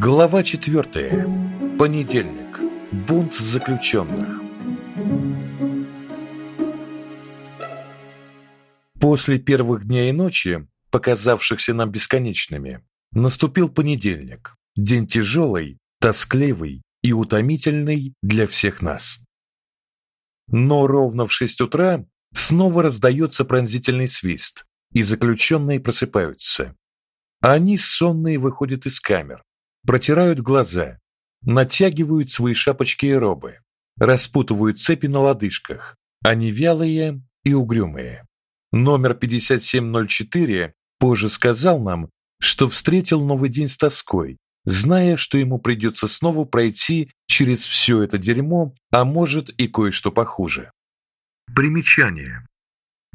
Глава 4. Понедельник. Бунт заключенных. После первых дня и ночи, показавшихся нам бесконечными, наступил понедельник. День тяжелый, тоскливый и утомительный для всех нас. Но ровно в шесть утра снова раздается пронзительный свист, и заключенные просыпаются. Они сонные выходят из камер, протирают глаза, натягивают свои шапочки и робы, распутывают цепи на лодыжках. Они вялые и угрюмые. Номер 5704 позже сказал нам, что встретил новый день с тоской, зная, что ему придется снова пройти через все это дерьмо, а может и кое-что похуже. Примечание.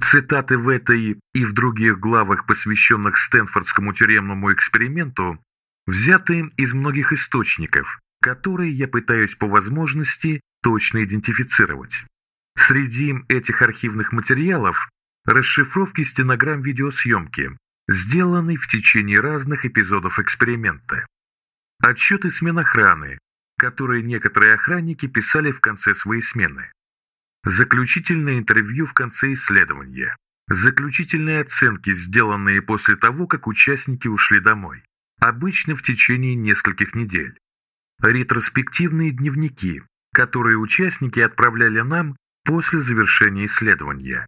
Цитаты в этой и в других главах, посвященных Стэнфордскому тюремному эксперименту, взяты из многих источников, которые я пытаюсь по возможности точно идентифицировать. Среди этих архивных материалов расшифровки стенограмм видеосъемки, сделанной в течение разных эпизодов эксперимента. Отчеты смен охраны, которые некоторые охранники писали в конце своей смены. Заключительное интервью в конце исследования. Заключительные оценки, сделанные после того, как участники ушли домой. Обычно в течение нескольких недель. Ретроспективные дневники, которые участники отправляли нам после завершения исследования.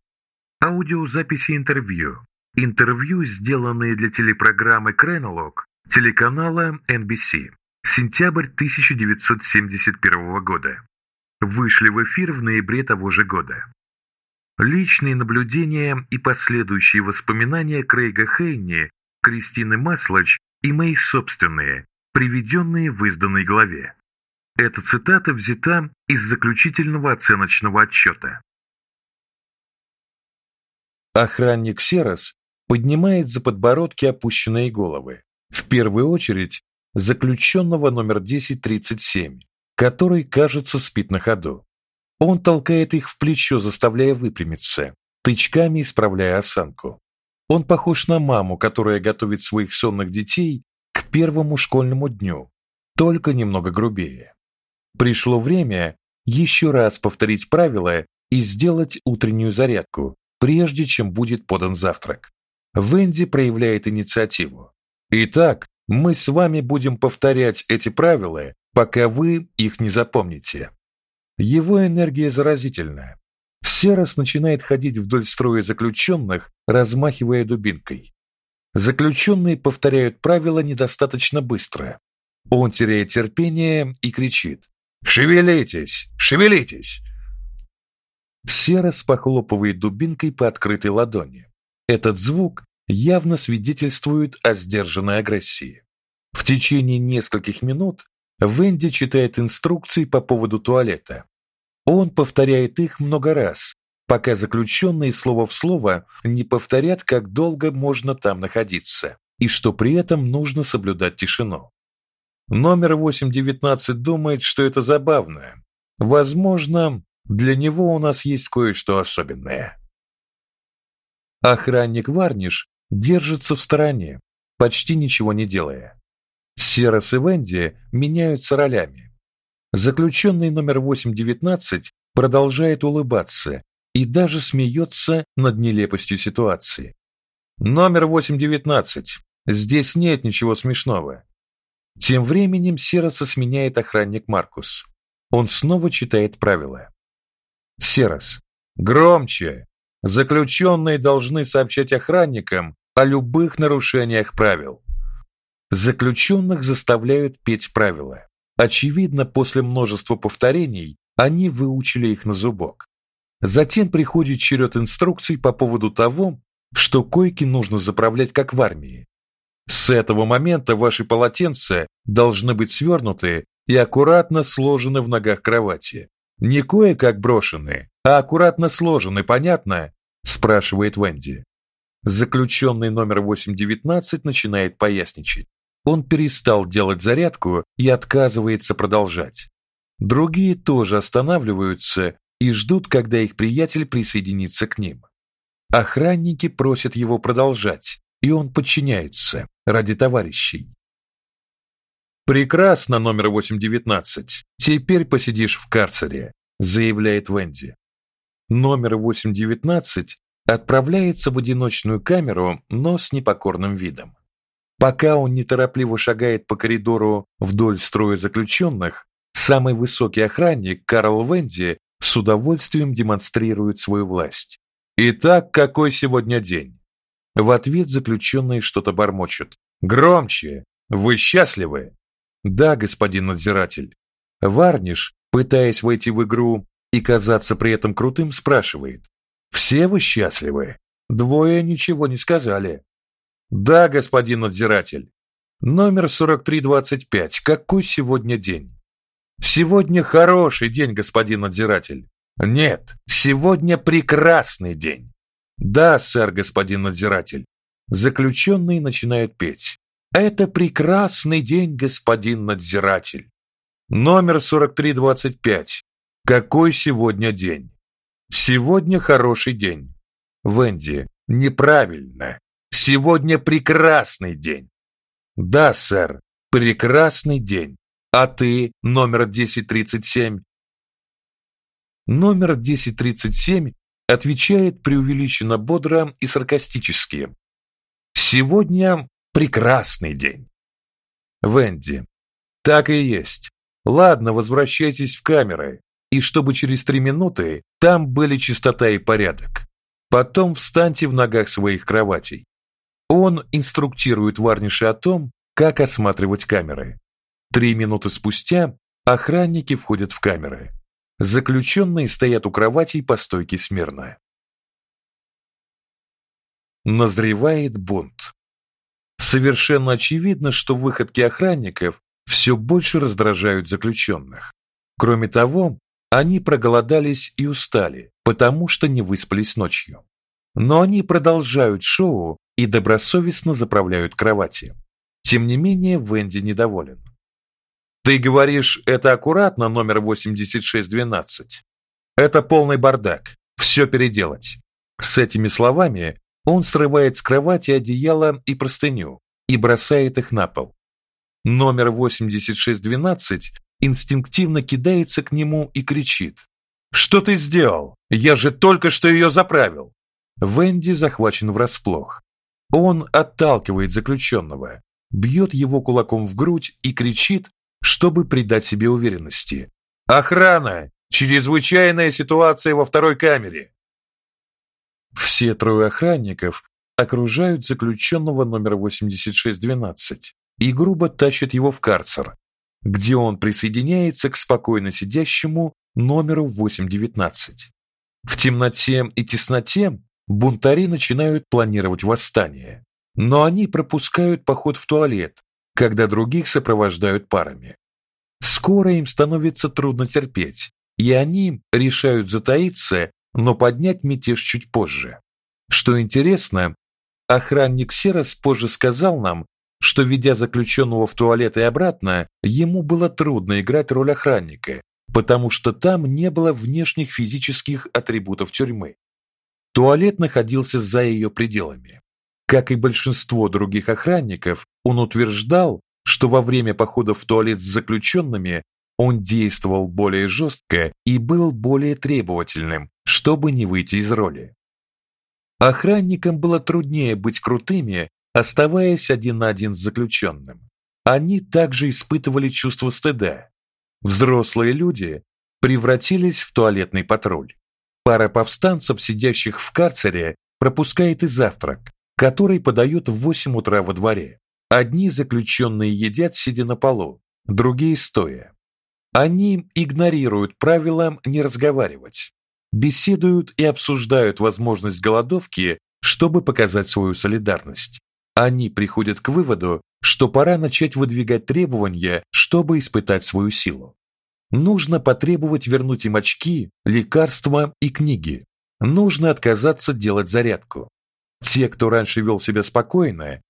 Аудиозаписи интервью. Интервью, сделанные для телепрограммы Креnolog телеканала NBC. Сентябрь 1971 года вышли в эфир в ноябре того же года. Личные наблюдения и последующие воспоминания Крейга Хейни, Кристины Маслач и мои собственные, приведенные в изданной главе. Эта цитата взята из заключительного оценочного отчета. Охранник Серос поднимает за подбородки опущенные головы. В первую очередь заключенного номер 1037, который, кажется, спит на ходу. Он толкает их в плечо, заставляя выпрямиться, тычками исправляя осанку. Он похож на маму, которая готовит своих сонных детей к первому школьному дню, только немного грубее. Пришло время еще раз повторить правила и сделать утреннюю зарядку, прежде чем будет подан завтрак. Венди проявляет инициативу. Итак, мы с вами будем повторять эти правила пока вы их не запомните. Его энергия заразительная. Серос начинает ходить вдоль строя заключенных, размахивая дубинкой. Заключенные повторяют правила недостаточно быстро. Он теряет терпение и кричит: "Шевелитесь, шевелитесь!" Серос похлопывает дубинкой по открытой ладони. Этот звук явно свидетельствует о сдержанной агрессии. В течение нескольких минут Венди читает инструкции по поводу туалета. Он повторяет их много раз, пока заключенные слово в слово не повторят, как долго можно там находиться, и что при этом нужно соблюдать тишину. Номер 819 думает, что это забавно. Возможно, для него у нас есть кое-что особенное. Охранник Варниш держится в стороне, почти ничего не делая. Серас и Венди меняются ролями. Заключенный номер 819 продолжает улыбаться и даже смеется над нелепостью ситуации. Номер 819. Здесь нет ничего смешного. Тем временем Сераса сменяет охранник Маркус. Он снова читает правила. Серас. Громче. Заключенные должны сообщать охранникам о любых нарушениях правил. Заключенных заставляют петь правила. Очевидно, после множества повторений они выучили их на зубок. Затем приходит черед инструкций по поводу того, что койки нужно заправлять как в армии. С этого момента ваши полотенца должны быть свернуты и аккуратно сложены в ногах кровати. Не кое-как брошены, а аккуратно сложены, понятно? спрашивает Венди. Заключенный номер 819 начинает поясничать. Он перестал делать зарядку и отказывается продолжать. Другие тоже останавливаются и ждут, когда их приятель присоединится к ним. Охранники просят его продолжать, и он подчиняется ради товарищей. Прекрасно, номер 819. Теперь посидишь в карцере, заявляет Венди. Номер 819 отправляется в одиночную камеру, но с непокорным видом. Пока он неторопливо шагает по коридору вдоль строя заключенных, самый высокий охранник Карл Венди с удовольствием демонстрирует свою власть. Итак, какой сегодня день? В ответ заключенные что-то бормочут. Громче. Вы счастливы? Да, господин надзиратель. Варниш, пытаясь войти в игру и казаться при этом крутым, спрашивает: "Все вы счастливы?" Двое ничего не сказали. Да, господин надзиратель. Номер 4325. Какой сегодня день? Сегодня хороший день, господин надзиратель. Нет, сегодня прекрасный день. Да, сэр, господин надзиратель. Заключенные начинают петь. Это прекрасный день, господин надзиратель. Номер 4325. Какой сегодня день? Сегодня хороший день. Венди, неправильно. Сегодня прекрасный день. Да, сэр, прекрасный день. А ты, номер 1037? Номер 1037 отвечает преувеличенно бодро и саркастически. Сегодня прекрасный день. Венди. Так и есть. Ладно, возвращайтесь в камеры, и чтобы через три минуты там были чистота и порядок. Потом встаньте в ногах своих кроватей. Он инструктирует Варниша о том, как осматривать камеры. Три минуты спустя охранники входят в камеры. Заключенные стоят у кроватей по стойке смирно. Назревает бунт. Совершенно очевидно, что выходки охранников все больше раздражают заключенных. Кроме того, они проголодались и устали, потому что не выспались ночью. Но они продолжают шоу и добросовестно заправляют кровати. Тем не менее, Венди недоволен. Ты говоришь, это аккуратно номер 8612. Это полный бардак. Все переделать. С этими словами он срывает с кровати одеяло и простыню и бросает их на пол. Номер 8612 инстинктивно кидается к нему и кричит: "Что ты сделал? Я же только что ее заправил". Венди захвачен врасплох. Он отталкивает заключенного, бьет его кулаком в грудь и кричит, чтобы придать себе уверенности. Охрана! Чрезвычайная ситуация во второй камере. Все трое охранников окружают заключенного номер 8612 и грубо тащат его в карцер, где он присоединяется к спокойно сидящему номеру 819. В темноте и тесноте бунтари начинают планировать восстание, но они пропускают поход в туалет, когда других сопровождают парами. Скоро им становится трудно терпеть, и они решают затаиться, но поднять мятеж чуть позже. Что интересно, охранник Серас позже сказал нам, что ведя заключенного в туалет и обратно, ему было трудно играть роль охранника, потому что там не было внешних физических атрибутов тюрьмы. Туалет находился за ее пределами. Как и большинство других охранников, он утверждал, что во время походов в туалет с заключенными он действовал более жестко и был более требовательным, чтобы не выйти из роли. Охранникам было труднее быть крутыми, оставаясь один на один с заключенным. Они также испытывали чувство стыда. Взрослые люди превратились в туалетный патруль. Пара повстанцев, сидящих в карцере, пропускает и завтрак, который подают в 8 утра во дворе. Одни заключенные едят сидя на полу, другие стоя. Они игнорируют правила не разговаривать, беседуют и обсуждают возможность голодовки, чтобы показать свою солидарность. Они приходят к выводу, что пора начать выдвигать требования, чтобы испытать свою силу. Нужно потребовать вернуть им очки, лекарства и книги. Нужно отказаться делать зарядку. Те, кто раньше вел себя спокойно,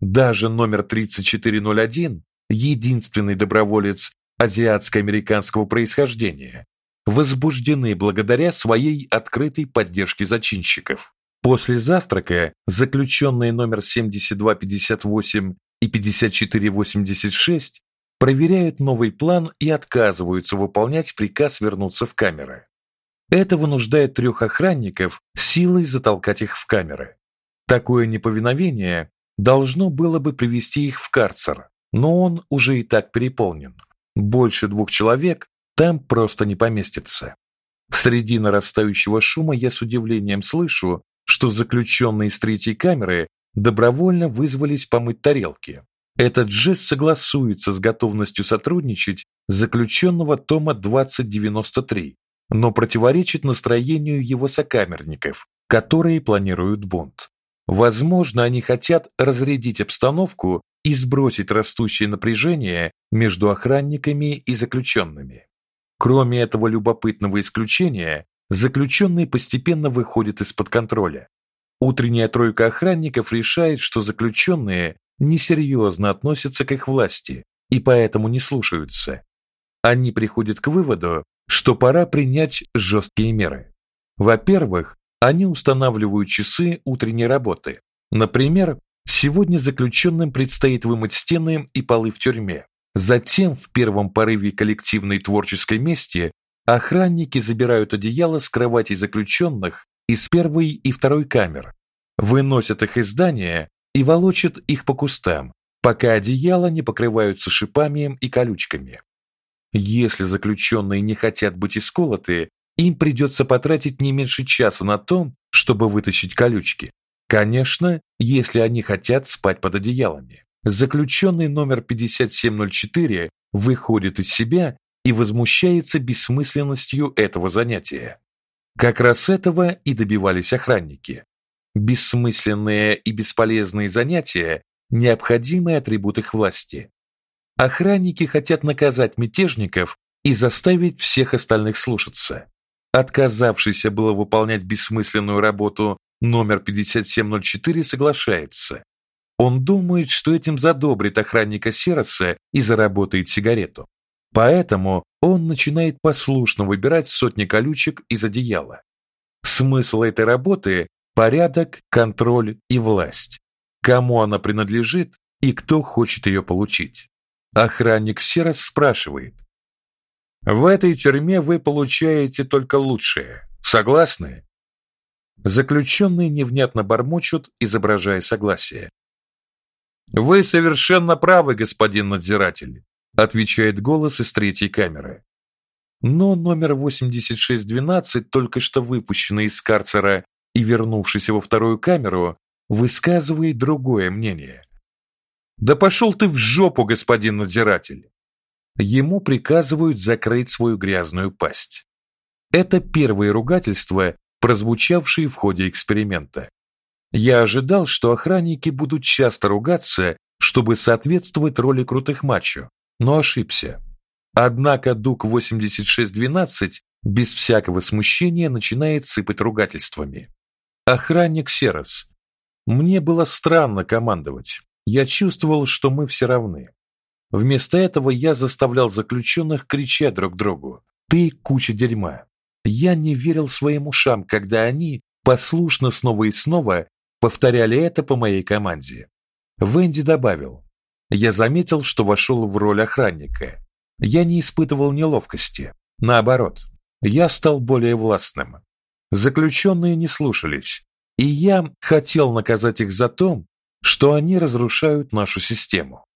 даже номер 3401, единственный доброволец азиатско-американского происхождения, возбуждены благодаря своей открытой поддержке зачинщиков. После завтрака заключенные номер 7258 и 5486 проверяют новый план и отказываются выполнять приказ вернуться в камеры. Это вынуждает трех охранников силой затолкать их в камеры. Такое неповиновение должно было бы привести их в карцер, но он уже и так переполнен. Больше двух человек там просто не поместится. Среди нарастающего шума я с удивлением слышу, что заключенные из третьей камеры добровольно вызвались помыть тарелки. Этот жест согласуется с готовностью сотрудничать заключенного Тома 2093, но противоречит настроению его сокамерников, которые планируют бунт. Возможно, они хотят разрядить обстановку и сбросить растущее напряжение между охранниками и заключенными. Кроме этого любопытного исключения, заключенные постепенно выходят из-под контроля. Утренняя тройка охранников решает, что заключенные несерьезно относятся к их власти и поэтому не слушаются. Они приходят к выводу, что пора принять жесткие меры. Во-первых, они устанавливают часы утренней работы. Например, сегодня заключенным предстоит вымыть стены и полы в тюрьме. Затем, в первом порыве коллективной творческой мести, охранники забирают одеяла с кроватей заключенных из первой и второй камер, выносят их из здания и волочат их по кустам, пока одеяла не покрываются шипами и колючками. Если заключенные не хотят быть исколоты, им придется потратить не меньше часа на то, чтобы вытащить колючки. Конечно, если они хотят спать под одеялами. Заключенный номер 5704 выходит из себя и возмущается бессмысленностью этого занятия. Как раз этого и добивались охранники. Бессмысленные и бесполезные занятия необходимый атрибут их власти. Охранники хотят наказать мятежников и заставить всех остальных слушаться. Отказавшийся было выполнять бессмысленную работу номер 5704 соглашается. Он думает, что этим задобрит охранника Сероса и заработает сигарету. Поэтому он начинает послушно выбирать сотни колючек из одеяла. Смысл этой работы порядок, контроль и власть. Кому она принадлежит и кто хочет ее получить. Охранник Серос спрашивает: в этой тюрьме вы получаете только лучшее. Согласны? Заключенные невнятно бормочут, изображая согласие. Вы совершенно правы, господин надзиратель, отвечает голос из третьей камеры. Но номер 8612, только что выпущенный из карцера и вернувшийся во вторую камеру, высказывает другое мнение. Да пошел ты в жопу, господин надзиратель. Ему приказывают закрыть свою грязную пасть. Это первые ругательства, прозвучавшие в ходе эксперимента. Я ожидал, что охранники будут часто ругаться, чтобы соответствовать роли крутых мачо, но ошибся. Однако Дук 8612 без всякого смущения начинает сыпать ругательствами. Охранник Серос. Мне было странно командовать. Я чувствовал, что мы все равны. Вместо этого я заставлял заключенных кричать друг другу: "Ты куча дерьма". Я не верил своим ушам, когда они послушно снова и снова повторяли это по моей команде. Венди добавил: "Я заметил, что вошел в роль охранника. Я не испытывал неловкости, наоборот, я стал более властным. Заключенные не слушались, и я хотел наказать их за то, что они разрушают нашу систему.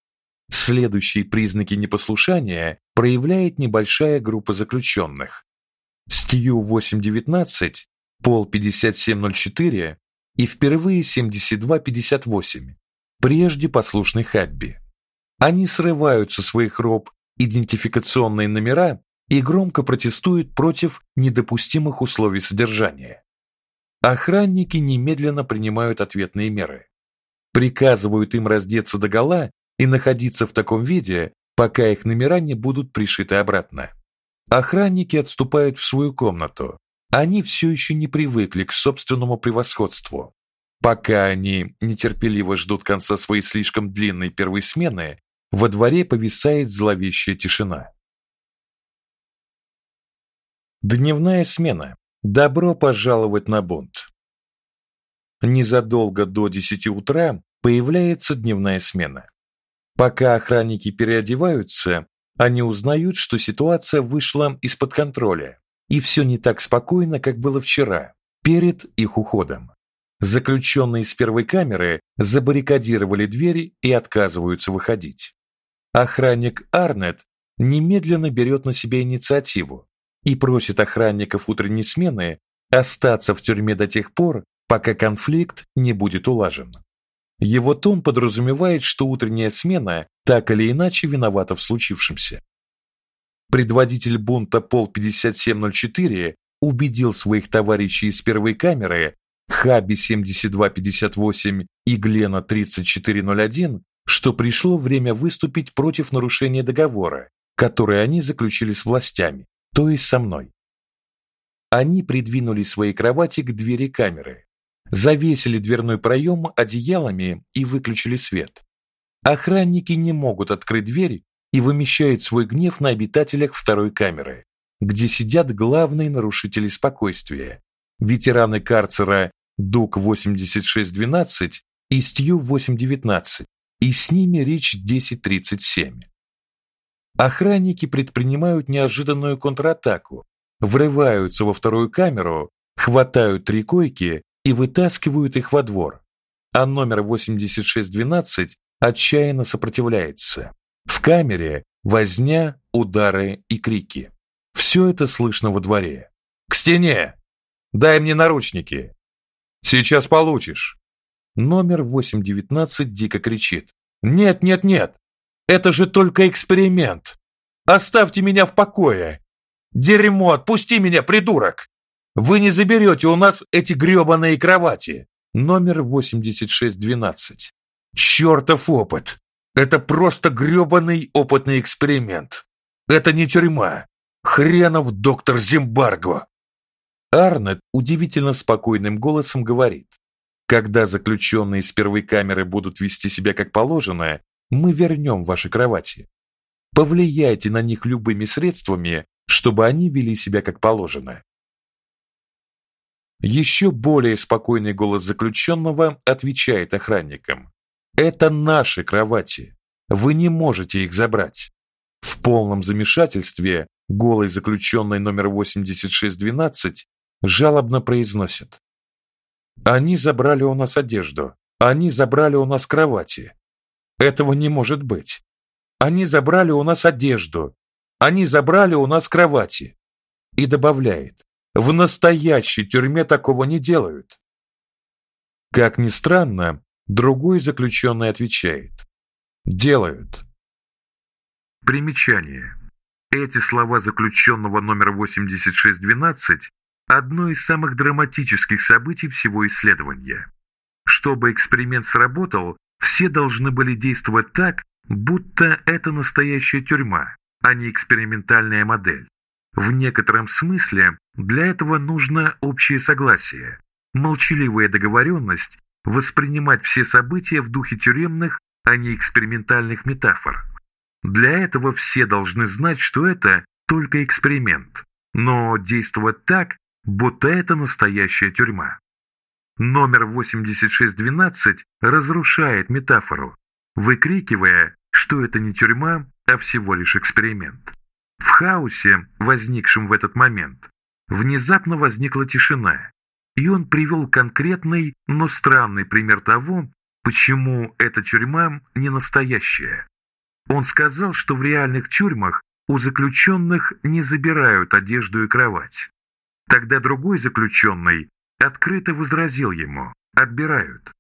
Следующие признаки непослушания проявляет небольшая группа заключенных. Стью 819, Пол 5704 и впервые 7258, прежде послушный Хабби. Они срывают со своих роб идентификационные номера и громко протестуют против недопустимых условий содержания. Охранники немедленно принимают ответные меры. Приказывают им раздеться догола и находиться в таком виде, пока их номера не будут пришиты обратно. Охранники отступают в свою комнату. Они все еще не привыкли к собственному превосходству. Пока они нетерпеливо ждут конца своей слишком длинной первой смены, во дворе повисает зловещая тишина. Дневная смена. Добро пожаловать на бунт. Незадолго до 10 утра появляется дневная смена. Пока охранники переодеваются, они узнают, что ситуация вышла из-под контроля, и все не так спокойно, как было вчера, перед их уходом. Заключенные из первой камеры забаррикадировали двери и отказываются выходить. Охранник Арнет немедленно берет на себя инициативу и просит охранников утренней смены остаться в тюрьме до тех пор, пока конфликт не будет улажен. Его тон подразумевает, что утренняя смена так или иначе виновата в случившемся. Предводитель бунта Пол 5704 убедил своих товарищей из первой камеры, Хаби 7258 и Глена 3401, что пришло время выступить против нарушения договора, который они заключили с властями, то есть со мной. Они придвинули свои кровати к двери камеры, завесили дверной проем одеялами и выключили свет. Охранники не могут открыть дверь и вымещают свой гнев на обитателях второй камеры, где сидят главные нарушители спокойствия. Ветераны карцера Дук 8612 и Стью 819, и с ними речь 1037. Охранники предпринимают неожиданную контратаку, врываются во вторую камеру, хватают три койки и вытаскивают их во двор. А номер 8612 отчаянно сопротивляется. В камере возня, удары и крики. Все это слышно во дворе. К стене. Дай мне наручники. Сейчас получишь. Номер 819 дико кричит: "Нет, нет, нет. Это же только эксперимент. Оставьте меня в покое. Дерьмо, отпусти меня, придурок. Вы не заберете у нас эти грёбаные кровати". Номер 8612. Чёртов опыт. Это просто грёбаный опытный эксперимент. Это не тюрьма. Хренов доктор Зимбарго. Арнет удивительно спокойным голосом говорит: "Когда заключенные из первой камеры будут вести себя как положено, мы вернем ваши кровати. Повлияйте на них любыми средствами, чтобы они вели себя как положено". Еще более спокойный голос заключенного отвечает охранникам: "Это наши кровати. Вы не можете их забрать". В полном замешательстве голый заключенный номер 8612 жалобно произносит: "Они забрали у нас одежду, они забрали у нас кровати. Этого не может быть. Они забрали у нас одежду, они забрали у нас кровати". И добавляет: "В настоящей тюрьме такого не делают". Как ни странно, другой заключенный отвечает: "Делают". Примечание. Эти слова заключенного номер 8612 одно из самых драматических событий всего исследования. Чтобы эксперимент сработал, все должны были действовать так, будто это настоящая тюрьма, а не экспериментальная модель. В некотором смысле для этого нужно общее согласие, молчаливая договоренность воспринимать все события в духе тюремных, а не экспериментальных метафор. Для этого все должны знать, что это только эксперимент, но действовать так, будто это настоящая тюрьма. Номер 8612 разрушает метафору, выкрикивая, что это не тюрьма, а всего лишь эксперимент. В хаосе, возникшем в этот момент, внезапно возникла тишина, и он привел конкретный, но странный пример того, почему эта тюрьма не настоящая. Он сказал, что в реальных тюрьмах у заключенных не забирают одежду и кровать. Тогда другой заключенный открыто возразил ему «отбирают».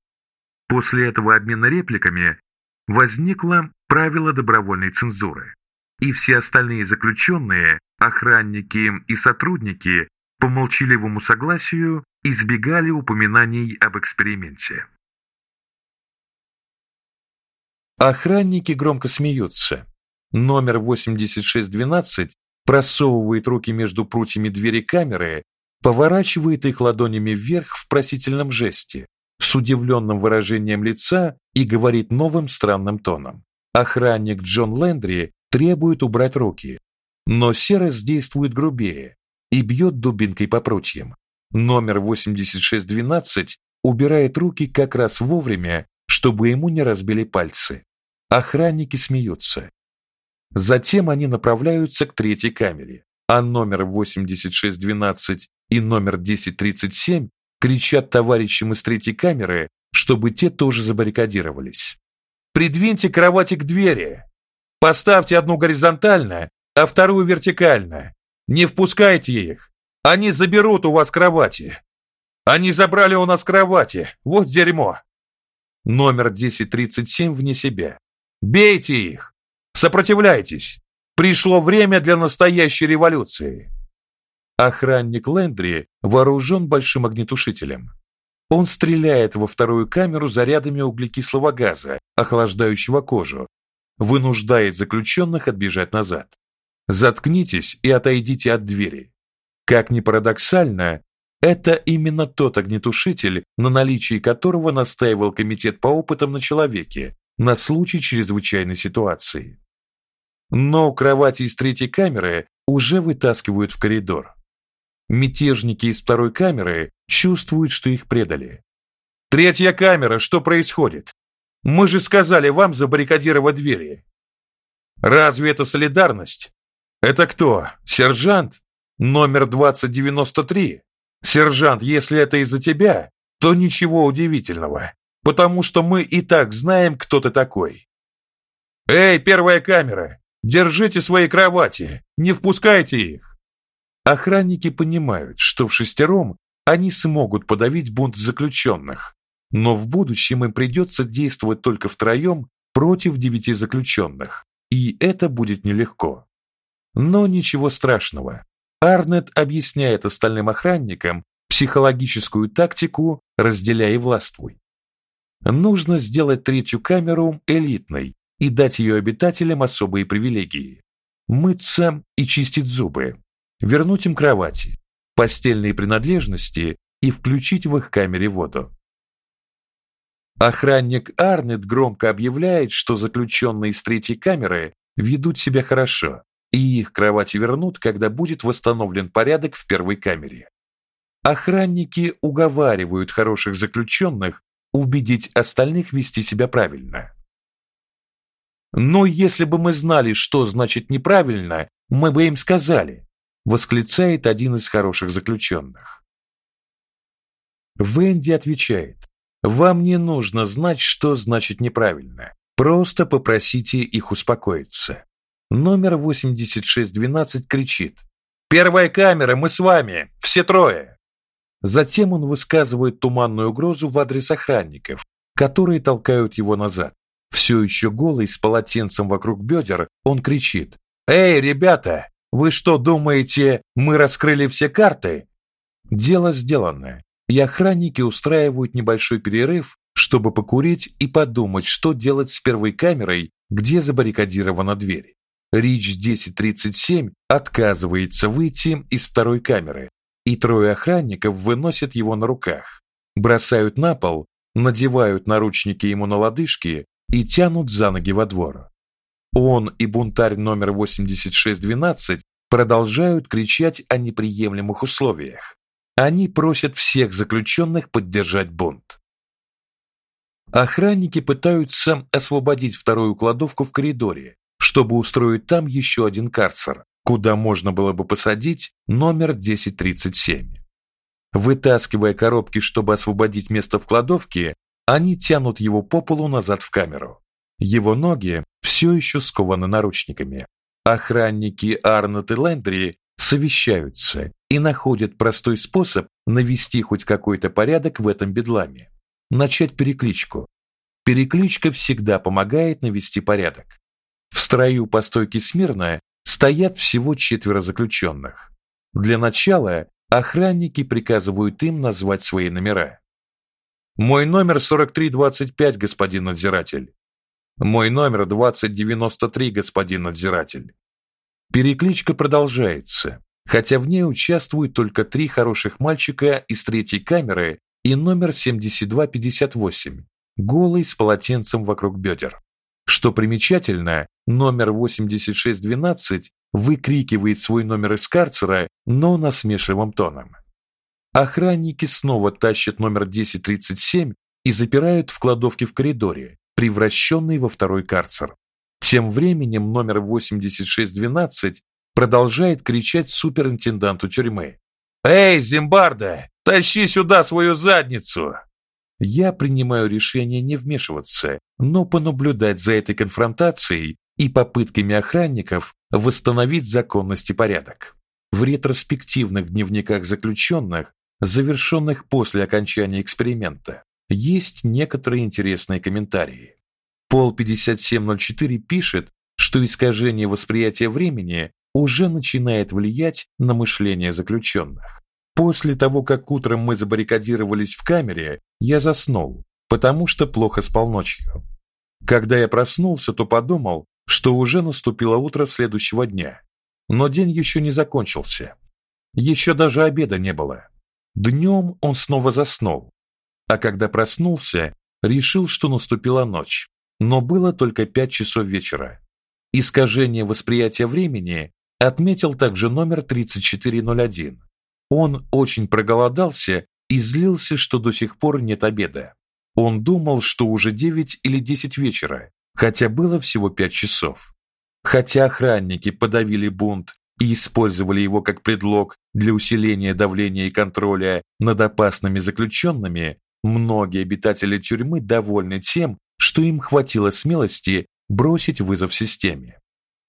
После этого обмена репликами возникло правило добровольной цензуры, и все остальные заключенные, охранники и сотрудники по молчаливому согласию избегали упоминаний об эксперименте. Охранники громко смеются. Номер 8612 просовывает руки между прутьями двери камеры, поворачивает их ладонями вверх в просительном жесте, с удивленным выражением лица и говорит новым странным тоном. Охранник Джон Лендри требует убрать руки, но Серас действует грубее и бьет дубинкой по прутьям. Номер 8612 убирает руки как раз вовремя, чтобы ему не разбили пальцы. Охранники смеются. Затем они направляются к третьей камере, а номер 8612 и номер 1037 кричат товарищам из третьей камеры, чтобы те тоже забаррикадировались. Придвиньте кровати к двери. Поставьте одну горизонтально, а вторую вертикально. Не впускайте их. Они заберут у вас кровати. Они забрали у нас кровати. Вот дерьмо. Номер 1037 вне себя. Бейте их. Сопротивляйтесь. Пришло время для настоящей революции. Охранник Лендри вооружен большим огнетушителем. Он стреляет во вторую камеру зарядами углекислого газа, охлаждающего кожу, вынуждает заключенных отбежать назад. Заткнитесь и отойдите от двери. Как ни парадоксально, это именно тот огнетушитель, на наличии которого настаивал комитет по опытам на человеке на случай чрезвычайной ситуации. Но кровати из третьей камеры уже вытаскивают в коридор. Мятежники из второй камеры чувствуют, что их предали. Третья камера, что происходит? Мы же сказали вам забаррикадировать двери. Разве это солидарность? Это кто? Сержант? Номер 2093? Сержант, если это из-за тебя, то ничего удивительного, потому что мы и так знаем, кто ты такой. Эй, первая камера, держите свои кровати, не впускайте их. Охранники понимают, что в шестером они смогут подавить бунт заключенных, но в будущем им придется действовать только втроем против девяти заключенных, и это будет нелегко. Но ничего страшного. Арнет объясняет остальным охранникам психологическую тактику «разделяй и властвуй». Нужно сделать третью камеру элитной и дать ее обитателям особые привилегии. Мыться и чистить зубы, вернуть им кровати, постельные принадлежности и включить в их камере воду. Охранник Арнет громко объявляет, что заключенные из третьей камеры ведут себя хорошо, и их кровати вернут, когда будет восстановлен порядок в первой камере. Охранники уговаривают хороших заключенных убедить остальных вести себя правильно. Но если бы мы знали, что значит неправильно, мы бы им сказали, восклицает один из хороших заключенных. Венди отвечает: вам не нужно знать, что значит неправильно. Просто попросите их успокоиться. Номер 8612 кричит: "Первая камера, мы с вами, все трое". Затем он высказывает туманную угрозу в адрес охранников, которые толкают его назад. Все еще голый с полотенцем вокруг бедер, он кричит: "Эй, ребята, вы что думаете, мы раскрыли все карты?" Дело сделано и охранники устраивают небольшой перерыв, чтобы покурить и подумать, что делать с первой камерой, где забаррикадирована дверь. Рич 1037 отказывается выйти из второй камеры, и трое охранников выносят его на руках, бросают на пол, надевают наручники ему на лодыжки и тянут за ноги во двор. Он и бунтарь номер 8612 продолжают кричать о неприемлемых условиях. Они просят всех заключенных поддержать бунт. Охранники пытаются освободить вторую кладовку в коридоре, чтобы устроить там еще один карцер, куда можно было бы посадить номер 1037. Вытаскивая коробки, чтобы освободить место в кладовке, они тянут его по полу назад в камеру. Его ноги все еще скованы наручниками. Охранники Арнольд и Лендри совещаются и находят простой способ навести хоть какой-то порядок в этом бедламе. Начать перекличку. Перекличка всегда помогает навести порядок. В строю по стойке смирно стоят всего четверо заключенных. Для начала охранники приказывают им назвать свои номера. Мой номер 4325, господин надзиратель. Мой номер 2093, господин надзиратель. Перекличка продолжается, хотя в ней участвуют только три хороших мальчика из третьей камеры и номер 7258, голый с полотенцем вокруг бедер. Что примечательно, номер 8612 выкрикивает свой номер из карцера, но насмешливым тоном. Охранники снова тащат номер 1037 и запирают в кладовке в коридоре, превращенный во второй карцер. Тем временем номер 8612 продолжает кричать суперинтенданту тюрьмы: "Эй, Зимбарда, тащи сюда свою задницу!" Я принимаю решение не вмешиваться, но понаблюдать за этой конфронтацией и попытками охранников восстановить законность и порядок. В ретроспективных дневниках заключенных, завершенных после окончания эксперимента, есть некоторые интересные комментарии. Пол 5704 пишет, что искажение восприятия времени уже начинает влиять на мышление заключенных. После того, как утром мы забаррикадировались в камере, я заснул, потому что плохо спал ночью. Когда я проснулся, то подумал, что уже наступило утро следующего дня. Но день еще не закончился. Еще даже обеда не было. Днем он снова заснул. А когда проснулся, решил, что наступила ночь. Но было только пять часов вечера. Искажение восприятия времени отметил также номер 3401. Он очень проголодался и злился, что до сих пор нет обеда. Он думал, что уже 9 или 10 вечера, хотя было всего 5 часов. Хотя охранники подавили бунт и использовали его как предлог для усиления давления и контроля над опасными заключенными, многие обитатели тюрьмы довольны тем, что им хватило смелости бросить вызов системе.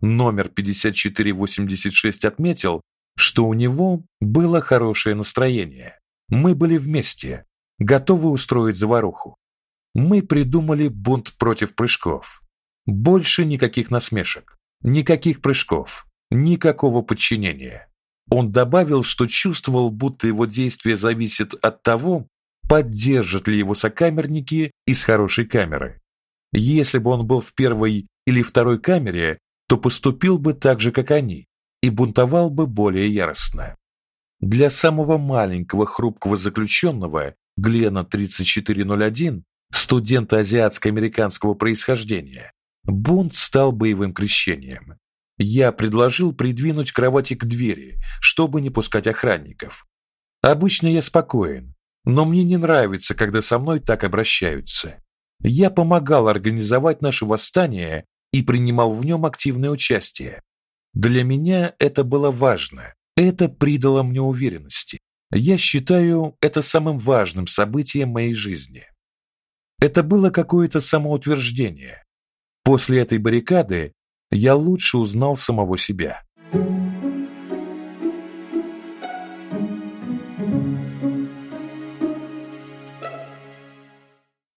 Номер 5486 отметил, что у него было хорошее настроение. Мы были вместе, готовы устроить заваруху. Мы придумали бунт против прыжков. Больше никаких насмешек, никаких прыжков, никакого подчинения. Он добавил, что чувствовал, будто его действие зависит от того, поддержат ли его сокамерники из хорошей камеры. Если бы он был в первой или второй камере, то поступил бы так же, как они, и бунтовал бы более яростно. Для самого маленького хрупкого заключенного Глена 3401, студента азиатско-американского происхождения, бунт стал боевым крещением. Я предложил придвинуть кровати к двери, чтобы не пускать охранников. Обычно я спокоен, но мне не нравится, когда со мной так обращаются. Я помогал организовать наше восстание и принимал в нем активное участие. Для меня это было важно. Это придало мне уверенности. Я считаю это самым важным событием моей жизни. Это было какое-то самоутверждение. После этой баррикады я лучше узнал самого себя.